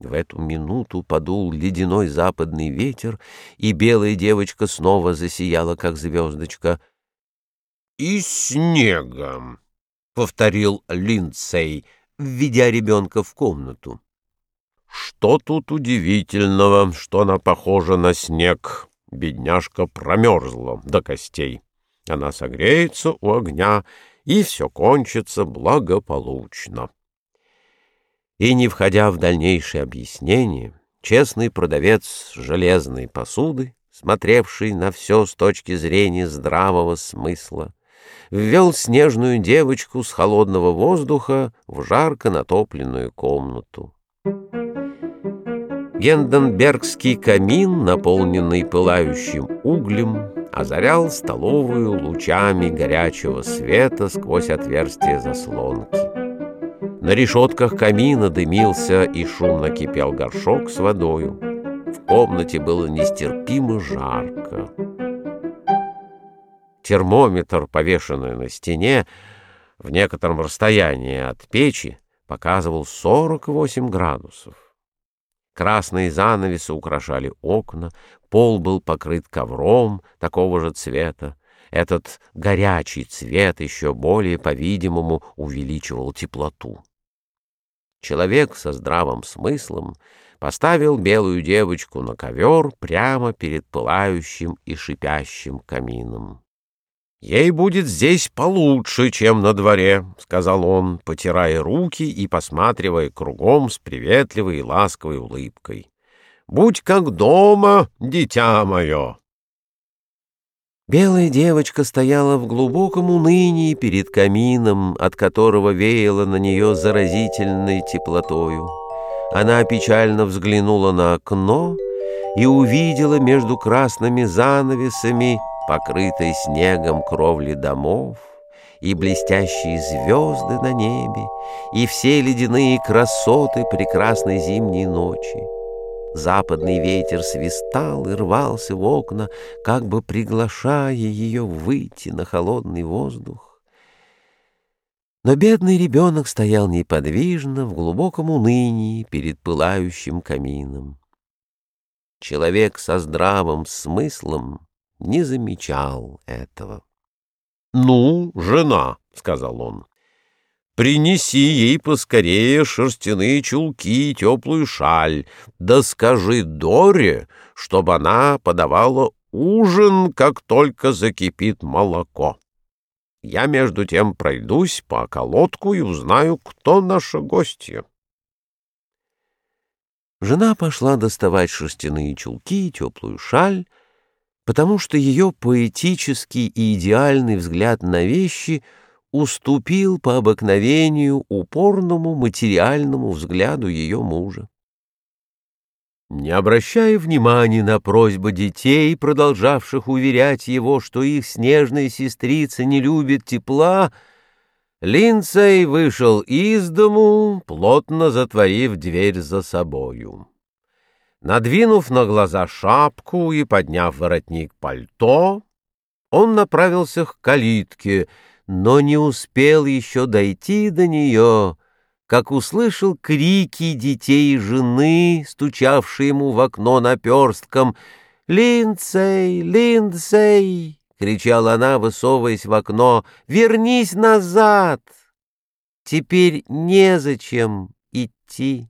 В эту минуту подул ледяной западный ветер, и белая девочка снова засияла, как звездочка. — И снегом, — повторил Линдсей, введя ребенка в комнату. — Что тут удивительного, что она похожа на снег? Бедняжка промерзла до костей. Она согреется у огня, и все кончится благополучно. И, не входя в дальнейшее объяснение, честный продавец железной посуды, смотревший на все с точки зрения здравого смысла, ввел снежную девочку с холодного воздуха в жарко натопленную комнату. Генденбергский камин, наполненный пылающим углем, озарял столовую лучами горячего света сквозь отверстие заслонки. На решетках камина дымился и шумно кипел горшок с водою. В комнате было нестерпимо жарко. Термометр, повешенный на стене, в некотором расстоянии от печи, показывал 48 градусов. Красные занавесы украшали окна, пол был покрыт ковром такого же цвета. Этот горячий цвет еще более, по-видимому, увеличивал теплоту. Человек со здравым смыслом поставил белую девочку на ковер прямо перед пылающим и шипящим камином. «Ей будет здесь получше, чем на дворе», — сказал он, потирая руки и посматривая кругом с приветливой и ласковой улыбкой. «Будь как дома, дитя мое!» Белая девочка стояла в глубоком унынии перед камином, от которого веяло на нее заразительной теплотою. Она печально взглянула на окно и увидела между красными занавесами, покрытой снегом кровли домов, и блестящие звезды на небе, и все ледяные красоты прекрасной зимней ночи. Западный ветер свистал и рвался в окна, как бы приглашая ее выйти на холодный воздух. Но бедный ребенок стоял неподвижно, в глубоком унынии перед пылающим камином. Человек со здравым смыслом не замечал этого. — Ну, жена, — сказал он, Принеси ей поскорее шерстяные чулки и теплую шаль, да скажи Доре, чтобы она подавала ужин, как только закипит молоко. Я, между тем, пройдусь по околотку и узнаю, кто наша гостья. Жена пошла доставать шерстяные чулки и теплую шаль, потому что ее поэтический и идеальный взгляд на вещи — уступил по обыкновению упорному материальному взгляду ее мужа. Не обращая внимания на просьбы детей, продолжавших уверять его, что их снежная сестрица не любит тепла, Линдсей вышел из дому, плотно затворив дверь за собою. Надвинув на глаза шапку и подняв воротник пальто, он направился к калитке — но не успел еще дойти до нее, как услышал крики детей и жены, стучавшие ему в окно наперстком. «Линдсей! Линдсей!» — кричала она, высовываясь в окно. «Вернись назад! Теперь незачем идти».